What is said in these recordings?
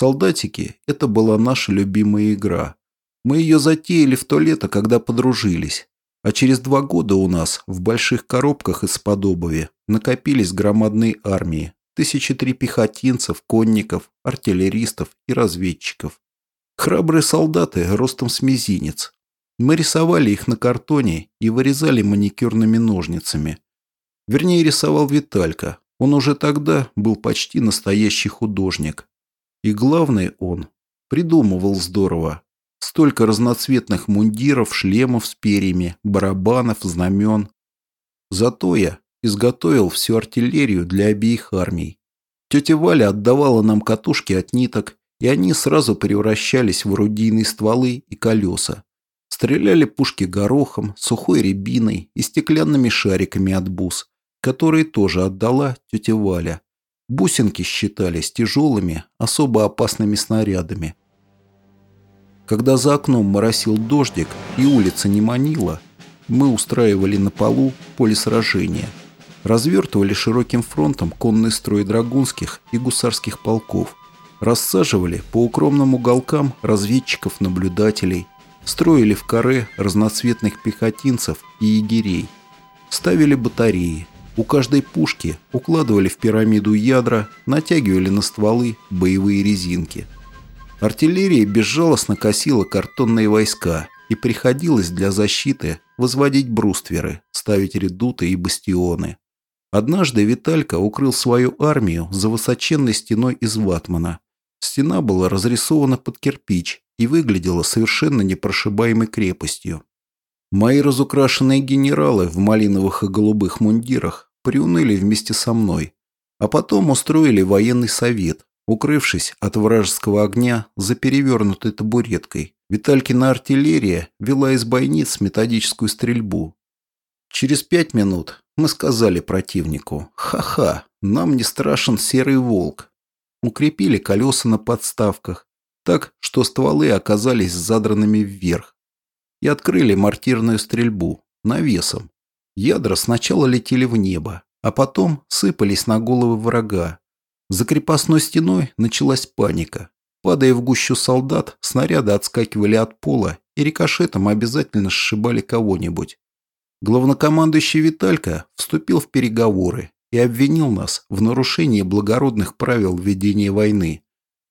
Солдатики – это была наша любимая игра. Мы ее затеяли в то лето, когда подружились. А через два года у нас в больших коробках из-под накопились громадные армии. Тысячи три пехотинцев, конников, артиллеристов и разведчиков. Храбрые солдаты ростом с мизинец. Мы рисовали их на картоне и вырезали маникюрными ножницами. Вернее, рисовал Виталька. Он уже тогда был почти настоящий художник. И главное, он придумывал здорово. Столько разноцветных мундиров, шлемов с перьями, барабанов, знамен. Зато я изготовил всю артиллерию для обеих армий. Тетя Валя отдавала нам катушки от ниток, и они сразу превращались в орудийные стволы и колеса. Стреляли пушки горохом, сухой рябиной и стеклянными шариками от бус, которые тоже отдала тетя Валя. Бусинки считались тяжелыми, особо опасными снарядами. Когда за окном моросил дождик и улица не манила, мы устраивали на полу поле сражения. Развертывали широким фронтом конный строй драгунских и гусарских полков. Рассаживали по укромным уголкам разведчиков-наблюдателей. Строили в каре разноцветных пехотинцев и егерей. Ставили батареи, у каждой пушки укладывали в пирамиду ядра, натягивали на стволы боевые резинки. Артиллерия безжалостно косила картонные войска, и приходилось для защиты возводить брустверы, ставить редуты и бастионы. Однажды Виталька укрыл свою армию за высоченной стеной из ватмана. Стена была разрисована под кирпич и выглядела совершенно непрошибаемой крепостью. Мои разукрашенные генералы в малиновых и голубых мундирах приуныли вместе со мной, а потом устроили военный совет, укрывшись от вражеского огня за перевернутой табуреткой. Виталькина артиллерия вела из бойниц методическую стрельбу. Через пять минут мы сказали противнику «Ха-ха, нам не страшен серый волк». Укрепили колеса на подставках, так, что стволы оказались задранными вверх. И открыли мортирную стрельбу, навесом, Ядра сначала летели в небо, а потом сыпались на головы врага. За крепостной стеной началась паника. Падая в гущу солдат, снаряды отскакивали от пола и рикошетом обязательно сшибали кого-нибудь. Главнокомандующий Виталька вступил в переговоры и обвинил нас в нарушении благородных правил ведения войны.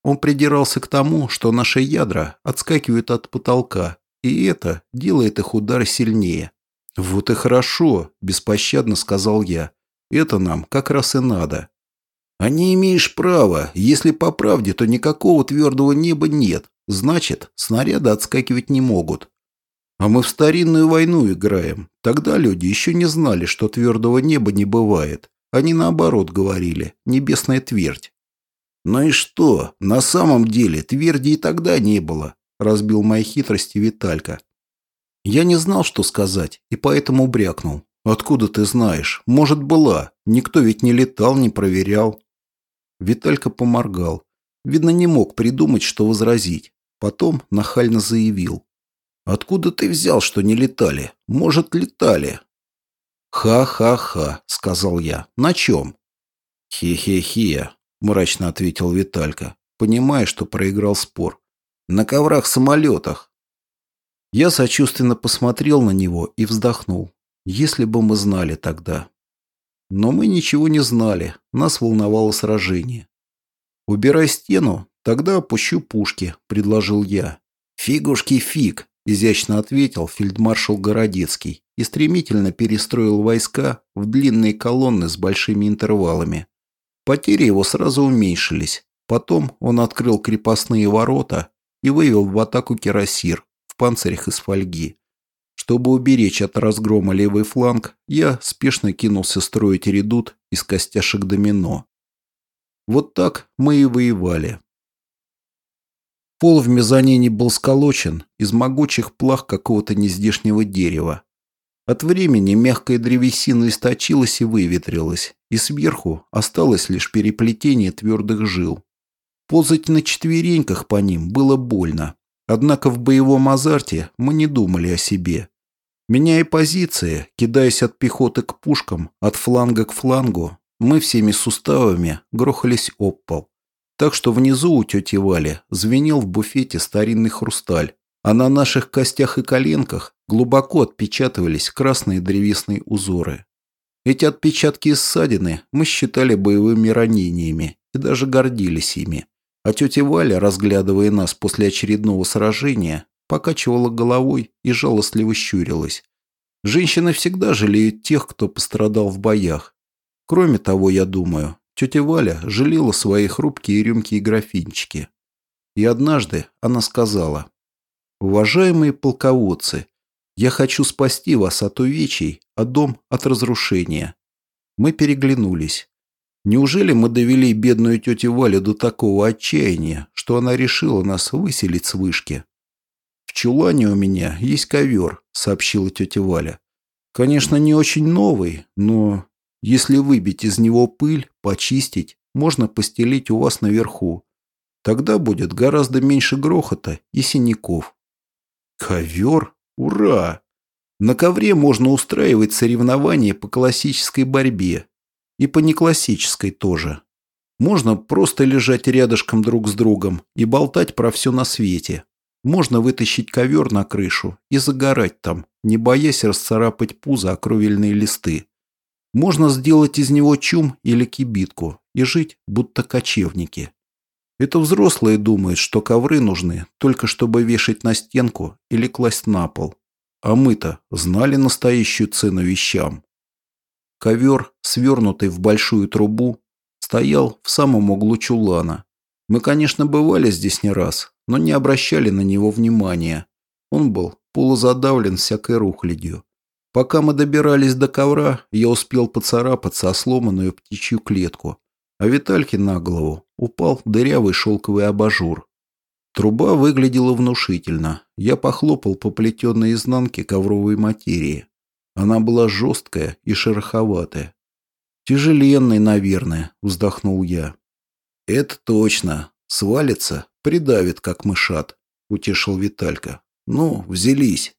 Он придирался к тому, что наши ядра отскакивают от потолка, и это делает их удары сильнее. «Вот и хорошо», – беспощадно сказал я. «Это нам как раз и надо». «А не имеешь права. Если по правде, то никакого твердого неба нет. Значит, снаряды отскакивать не могут. А мы в старинную войну играем. Тогда люди еще не знали, что твердого неба не бывает. Они наоборот говорили «небесная твердь». «Ну и что? На самом деле тверди и тогда не было», – разбил мои хитрости Виталька. Я не знал, что сказать, и поэтому брякнул. «Откуда ты знаешь? Может, была. Никто ведь не летал, не проверял». Виталька поморгал. Видно, не мог придумать, что возразить. Потом нахально заявил. «Откуда ты взял, что не летали? Может, летали?» «Ха-ха-ха», — сказал я. «На чем?» «Хе-хе-хе», — мрачно ответил Виталька, понимая, что проиграл спор. «На коврах-самолетах. Я сочувственно посмотрел на него и вздохнул. Если бы мы знали тогда. Но мы ничего не знали, нас волновало сражение. «Убирай стену, тогда опущу пушки», – предложил я. «Фигушки фиг», – изящно ответил фельдмаршал Городецкий и стремительно перестроил войска в длинные колонны с большими интервалами. Потери его сразу уменьшились. Потом он открыл крепостные ворота и вывел в атаку кирасир, панцирях из фольги. Чтобы уберечь от разгрома левый фланг, я спешно кинулся строить редут из костяшек домино. Вот так мы и воевали. Пол в мезонине был сколочен из могучих плах какого-то нездешнего дерева. От времени мягкая древесина источилась и выветрилась, и сверху осталось лишь переплетение твердых жил. Ползать на четвереньках по ним было больно, Однако в боевом азарте мы не думали о себе. Меняя позиции, кидаясь от пехоты к пушкам, от фланга к флангу, мы всеми суставами грохались об пол. Так что внизу у тети Вали звенел в буфете старинный хрусталь, а на наших костях и коленках глубоко отпечатывались красные древесные узоры. Эти отпечатки и ссадины мы считали боевыми ранениями и даже гордились ими. А тетя Валя, разглядывая нас после очередного сражения, покачивала головой и жалостливо щурилась. Женщины всегда жалеют тех, кто пострадал в боях. Кроме того, я думаю, тетя Валя жалела свои хрупкие рюмки и графинчики. И однажды она сказала, «Уважаемые полководцы, я хочу спасти вас от увечий, а дом от разрушения». Мы переглянулись. Неужели мы довели бедную тетю Валю до такого отчаяния, что она решила нас выселить с вышки? «В чулане у меня есть ковер», — сообщила тетя Валя. «Конечно, не очень новый, но если выбить из него пыль, почистить, можно постелить у вас наверху. Тогда будет гораздо меньше грохота и синяков». «Ковер? Ура!» На ковре можно устраивать соревнования по классической борьбе, и по неклассической тоже. Можно просто лежать рядышком друг с другом и болтать про все на свете. Можно вытащить ковер на крышу и загорать там, не боясь расцарапать пузо о кровельные листы. Можно сделать из него чум или кибитку и жить, будто кочевники. Это взрослые думают, что ковры нужны только чтобы вешать на стенку или класть на пол. А мы-то знали настоящую цену вещам. Ковер, свернутый в большую трубу, стоял в самом углу чулана. Мы, конечно, бывали здесь не раз, но не обращали на него внимания. Он был полузадавлен всякой рухлядью. Пока мы добирались до ковра, я успел поцарапаться о сломанную птичью клетку, а Витальке на голову упал дырявый шелковый абажур. Труба выглядела внушительно. Я похлопал по плетенной изнанке ковровой материи. Она была жесткая и шероховатая. «Тяжеленный, наверное», – вздохнул я. «Это точно. Свалится, придавит, как мышат», – утешил Виталька. «Ну, взялись».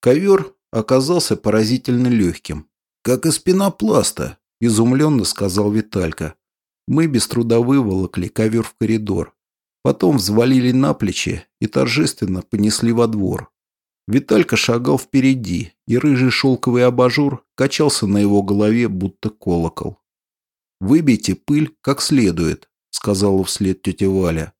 Ковер оказался поразительно легким. «Как из пенопласта», – изумленно сказал Виталька. Мы без труда выволокли ковер в коридор. Потом взвалили на плечи и торжественно понесли во двор. Виталька шагал впереди, и рыжий шелковый абажур качался на его голове, будто колокол. «Выбейте пыль как следует», — сказала вслед тетя Валя.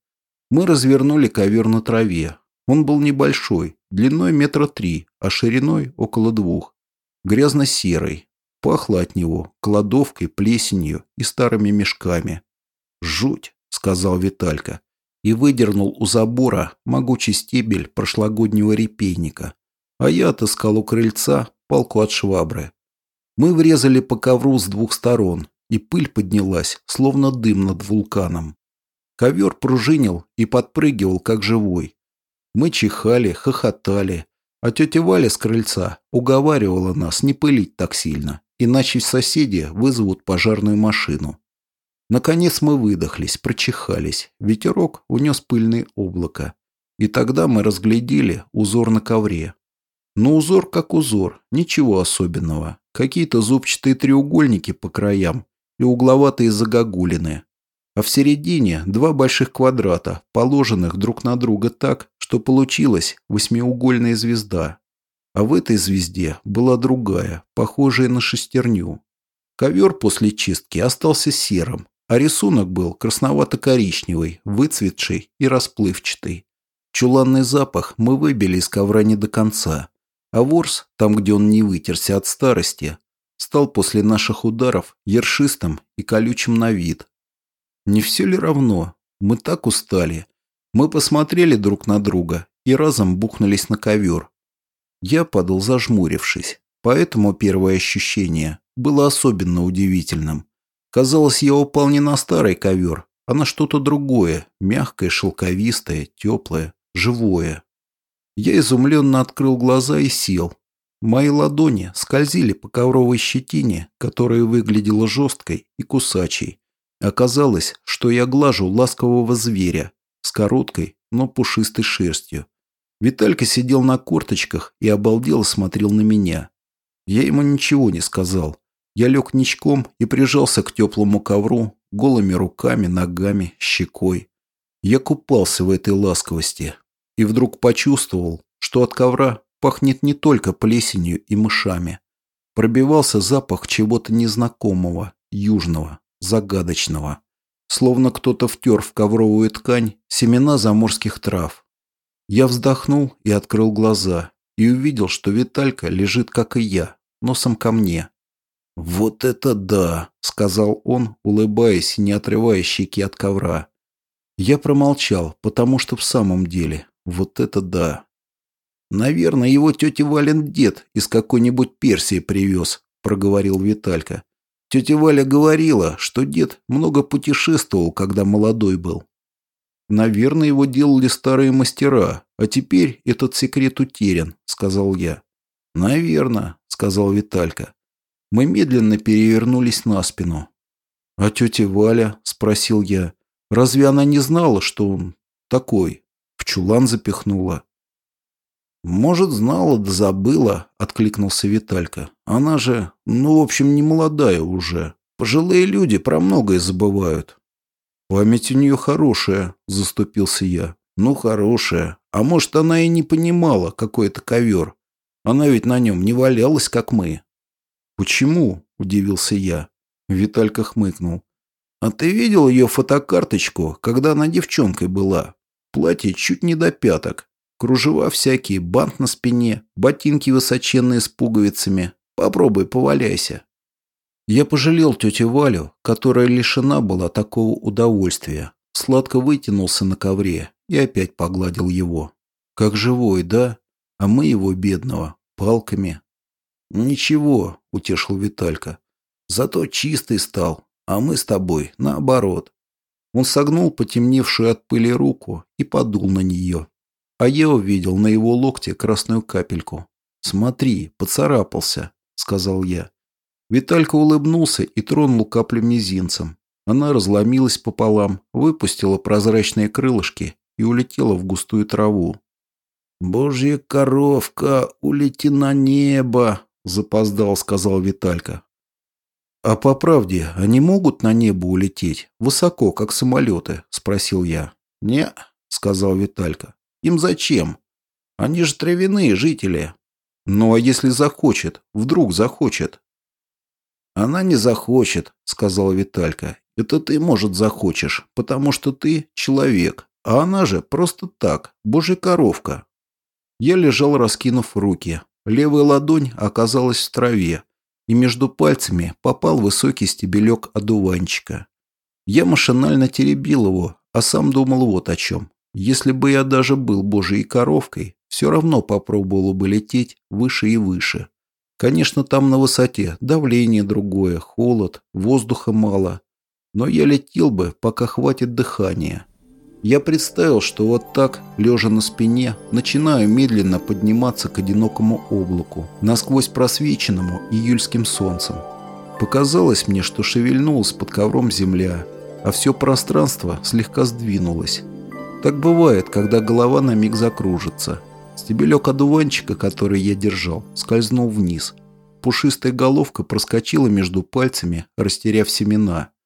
Мы развернули ковер на траве. Он был небольшой, длиной метра три, а шириной около двух. Грязно-серый. Пахло от него кладовкой, плесенью и старыми мешками. «Жуть», — сказал Виталька и выдернул у забора могучий стебель прошлогоднего репейника, а я отыскал у крыльца палку от швабры. Мы врезали по ковру с двух сторон, и пыль поднялась, словно дым над вулканом. Ковер пружинил и подпрыгивал, как живой. Мы чихали, хохотали, а тетя Валя с крыльца уговаривала нас не пылить так сильно, иначе соседи вызовут пожарную машину. Наконец мы выдохлись, прочихались. Ветерок унес пыльные облако. И тогда мы разглядели узор на ковре. Но узор как узор, ничего особенного. Какие-то зубчатые треугольники по краям и угловатые загогулины. А в середине два больших квадрата, положенных друг на друга так, что получилась восьмиугольная звезда. А в этой звезде была другая, похожая на шестерню. Ковер после чистки остался серым, а рисунок был красновато-коричневый, выцветший и расплывчатый. Чуланный запах мы выбили из ковра не до конца, а ворс, там, где он не вытерся от старости, стал после наших ударов ершистым и колючим на вид. Не все ли равно? Мы так устали. Мы посмотрели друг на друга и разом бухнулись на ковер. Я падал зажмурившись, поэтому первое ощущение было особенно удивительным. Казалось, я упал не на старый ковер, а на что-то другое, мягкое, шелковистое, теплое, живое. Я изумленно открыл глаза и сел. Мои ладони скользили по ковровой щетине, которая выглядела жесткой и кусачей. Оказалось, что я глажу ласкового зверя с короткой, но пушистой шерстью. Виталька сидел на корточках и обалдело смотрел на меня. Я ему ничего не сказал, Я лег ничком и прижался к теплому ковру, голыми руками, ногами, щекой. Я купался в этой ласковости и вдруг почувствовал, что от ковра пахнет не только плесенью и мышами. Пробивался запах чего-то незнакомого, южного, загадочного. Словно кто-то втер в ковровую ткань семена заморских трав. Я вздохнул и открыл глаза, и увидел, что Виталька лежит, как и я, носом ко мне. «Вот это да!» — сказал он, улыбаясь и не отрывая щеки от ковра. Я промолчал, потому что в самом деле, вот это да. «Наверное, его тетя Вален дед из какой-нибудь Персии привез», — проговорил Виталька. Тетя Валя говорила, что дед много путешествовал, когда молодой был. «Наверное, его делали старые мастера, а теперь этот секрет утерян», — сказал я. «Наверное», — сказал Виталька. Мы медленно перевернулись на спину. «А тетя Валя?» – спросил я. «Разве она не знала, что он такой?» В чулан запихнула. «Может, знала да забыла», – откликнулся Виталька. «Она же, ну, в общем, не молодая уже. Пожилые люди про многое забывают». «Память у нее хорошая», – заступился я. «Ну, хорошая. А может, она и не понимала, какой это ковер. Она ведь на нем не валялась, как мы». «Почему?» – удивился я. Виталька хмыкнул. «А ты видел ее фотокарточку, когда она девчонкой была? Платье чуть не до пяток. Кружева всякие, бант на спине, ботинки высоченные с пуговицами. Попробуй, поваляйся». Я пожалел тетю Валю, которая лишена была такого удовольствия. Сладко вытянулся на ковре и опять погладил его. Как живой, да? А мы его, бедного, палками. «Ничего», — утешил Виталька. «Зато чистый стал, а мы с тобой наоборот». Он согнул потемневшую от пыли руку и подул на нее. А я увидел на его локте красную капельку. «Смотри, поцарапался», — сказал я. Виталька улыбнулся и тронул каплю мизинцем. Она разломилась пополам, выпустила прозрачные крылышки и улетела в густую траву. «Божья коровка, улети на небо!» Запоздал, сказал Виталька. А по правде, они могут на небо улететь? Высоко, как самолеты? Спросил я. Не, сказал Виталька. Им зачем? Они же травяные жители. Ну а если захочет? Вдруг захочет? Она не захочет, сказал Виталька. Это ты, может, захочешь, потому что ты человек, а она же просто так, божья коровка. Я лежал, раскинув руки. Левая ладонь оказалась в траве, и между пальцами попал высокий стебелек одуванчика. Я машинально теребил его, а сам думал вот о чем. Если бы я даже был божьей коровкой, все равно попробовал бы лететь выше и выше. Конечно, там на высоте давление другое, холод, воздуха мало. Но я летел бы, пока хватит дыхания. Я представил, что вот так, лежа на спине, начинаю медленно подниматься к одинокому облаку, насквозь просвеченному июльским солнцем. Показалось мне, что шевельнулась под ковром земля, а все пространство слегка сдвинулось. Так бывает, когда голова на миг закружится. Стебелек одуванчика, который я держал, скользнул вниз. Пушистая головка проскочила между пальцами, растеряв семена –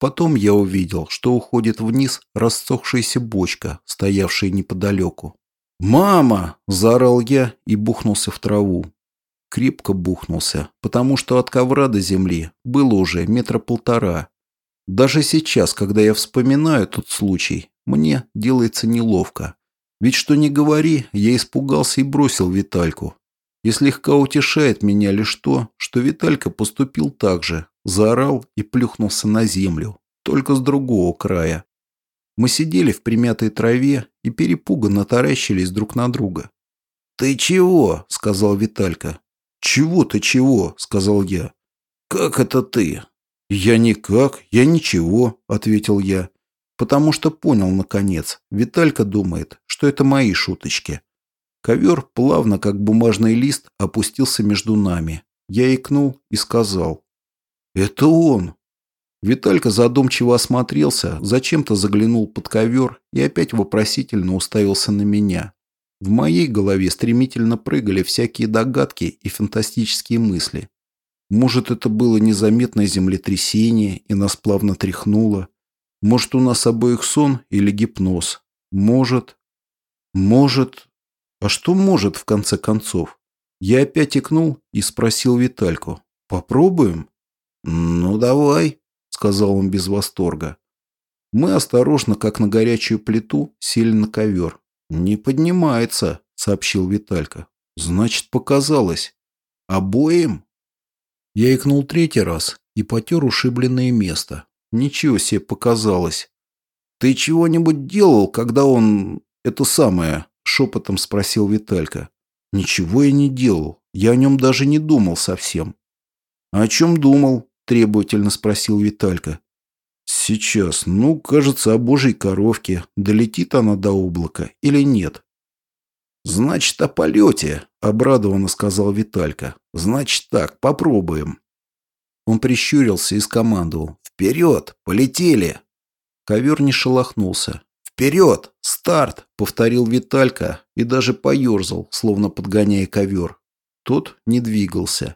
Потом я увидел, что уходит вниз рассохшаяся бочка, стоявшая неподалеку. «Мама!» – заорал я и бухнулся в траву. Крепко бухнулся, потому что от ковра до земли было уже метра полтора. Даже сейчас, когда я вспоминаю тот случай, мне делается неловко. Ведь что ни говори, я испугался и бросил Витальку. И слегка утешает меня лишь то, что Виталька поступил так же, заорал и плюхнулся на землю, только с другого края. Мы сидели в примятой траве и перепуганно таращились друг на друга. «Ты чего?» – сказал Виталька. «Чего ты чего?» – сказал я. «Как это ты?» «Я никак, я ничего», – ответил я. Потому что понял, наконец, Виталька думает, что это мои шуточки. Ковер, плавно, как бумажный лист, опустился между нами. Я икнул и сказал. «Это он!» Виталька задумчиво осмотрелся, зачем-то заглянул под ковер и опять вопросительно уставился на меня. В моей голове стремительно прыгали всякие догадки и фантастические мысли. Может, это было незаметное землетрясение, и нас плавно тряхнуло. Может, у нас обоих сон или гипноз. Может... Может... А что может, в конце концов? Я опять икнул и спросил Витальку. «Попробуем?» «Ну, давай», — сказал он без восторга. Мы осторожно, как на горячую плиту, сели на ковер. «Не поднимается», — сообщил Виталька. «Значит, показалось. Обоим?» Я икнул третий раз и потер ушибленное место. Ничего себе показалось. «Ты чего-нибудь делал, когда он... это самое?» — шепотом спросил Виталька. «Ничего я не делал. Я о нем даже не думал совсем». «О чем думал?» – требовательно спросил Виталька. «Сейчас. Ну, кажется, о божьей коровке. Долетит она до облака или нет?» «Значит, о полете», – обрадованно сказал Виталька. «Значит так, попробуем». Он прищурился и скомандовал. «Вперед! Полетели!» Ковер не шелохнулся. «Вперед! Старт!» – повторил Виталька и даже поерзал, словно подгоняя ковер. Тот не двигался.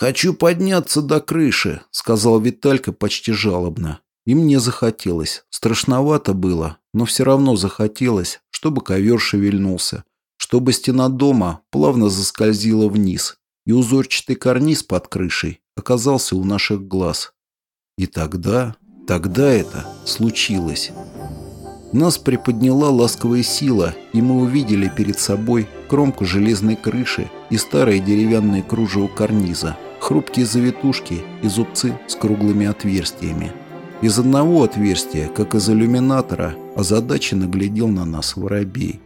«Хочу подняться до крыши», — сказал Виталька почти жалобно. И мне захотелось. Страшновато было, но все равно захотелось, чтобы ковер шевельнулся, чтобы стена дома плавно заскользила вниз, и узорчатый карниз под крышей оказался у наших глаз. И тогда, тогда это случилось. Нас приподняла ласковая сила, и мы увидели перед собой кромку железной крыши и старое деревянное кружево карниза хрупкие завитушки и зубцы с круглыми отверстиями. Из одного отверстия, как из иллюминатора, озадаченно глядел на нас воробей.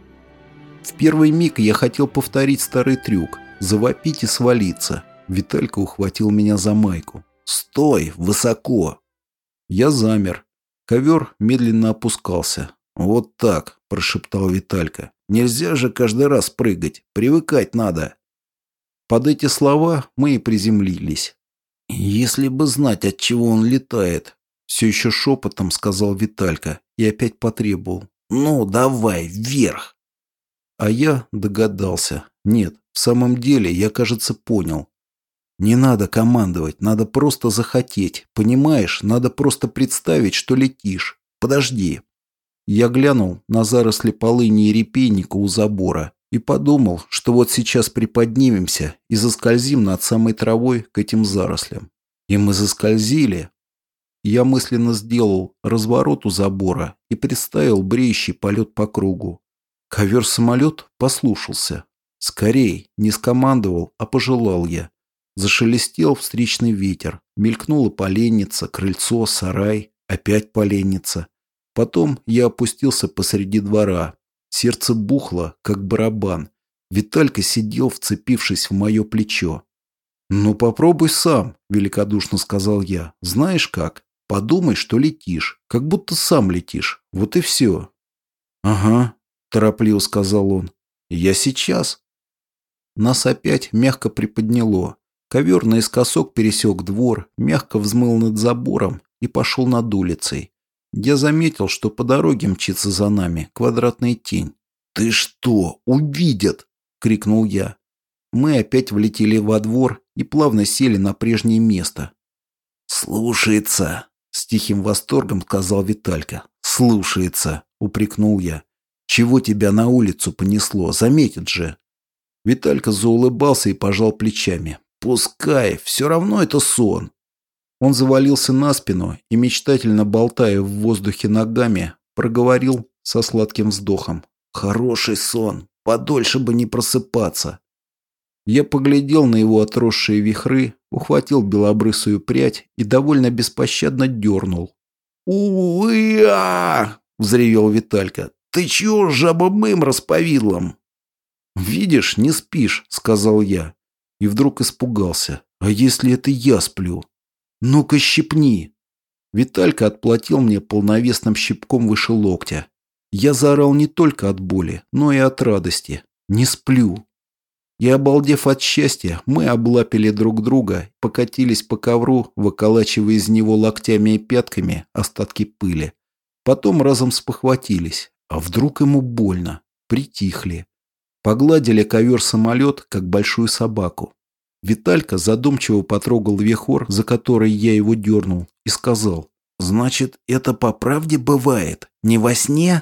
В первый миг я хотел повторить старый трюк – завопить и свалиться. Виталька ухватил меня за майку. «Стой! Высоко!» Я замер. Ковер медленно опускался. «Вот так!» – прошептал Виталька. «Нельзя же каждый раз прыгать. Привыкать надо!» Под эти слова мы и приземлились. «Если бы знать, от чего он летает», — все еще шепотом сказал Виталька и опять потребовал. «Ну, давай, вверх!» А я догадался. Нет, в самом деле, я, кажется, понял. Не надо командовать, надо просто захотеть. Понимаешь, надо просто представить, что летишь. Подожди. Я глянул на заросли полыни и репейника у забора и подумал, что вот сейчас приподнимемся и заскользим над самой травой к этим зарослям. И мы заскользили. Я мысленно сделал разворот у забора и представил бреющий полет по кругу. Ковер-самолет послушался. Скорей, не скомандовал, а пожелал я. Зашелестел встречный ветер, мелькнула поленница, крыльцо, сарай, опять поленница. Потом я опустился посреди двора, Сердце бухло, как барабан. Виталька сидел, вцепившись в мое плечо. «Ну попробуй сам», – великодушно сказал я. «Знаешь как? Подумай, что летишь, как будто сам летишь. Вот и все». «Ага», – торопливо сказал он. «Я сейчас». Нас опять мягко приподняло. Ковер наискосок пересек двор, мягко взмыл над забором и пошел над улицей. Я заметил, что по дороге мчится за нами квадратная тень. «Ты что, увидят!» — крикнул я. Мы опять влетели во двор и плавно сели на прежнее место. «Слушается!» — с тихим восторгом сказал Виталька. «Слушается!» — упрекнул я. «Чего тебя на улицу понесло? Заметит же!» Виталька заулыбался и пожал плечами. «Пускай, все равно это сон. Он завалился на спину и, мечтательно болтая в воздухе ногами, проговорил со сладким вздохом. «Хороший сон. Подольше бы не просыпаться». Я поглядел на его отросшие вихры, ухватил белобрысую прядь и довольно беспощадно дернул. «У-я!» – взревел Виталька. «Ты чего жабомым расповидлом?» «Видишь, не спишь», – сказал я. И вдруг испугался. «А если это я сплю?» «Ну-ка, щипни!» Виталька отплатил мне полновесным щипком выше локтя. Я заорал не только от боли, но и от радости. Не сплю. И, обалдев от счастья, мы облапили друг друга, покатились по ковру, выколачивая из него локтями и пятками остатки пыли. Потом разом спохватились. А вдруг ему больно? Притихли. Погладили ковер-самолет, как большую собаку. Виталька задумчиво потрогал вехор, за который я его дернул, и сказал. «Значит, это по правде бывает? Не во сне?»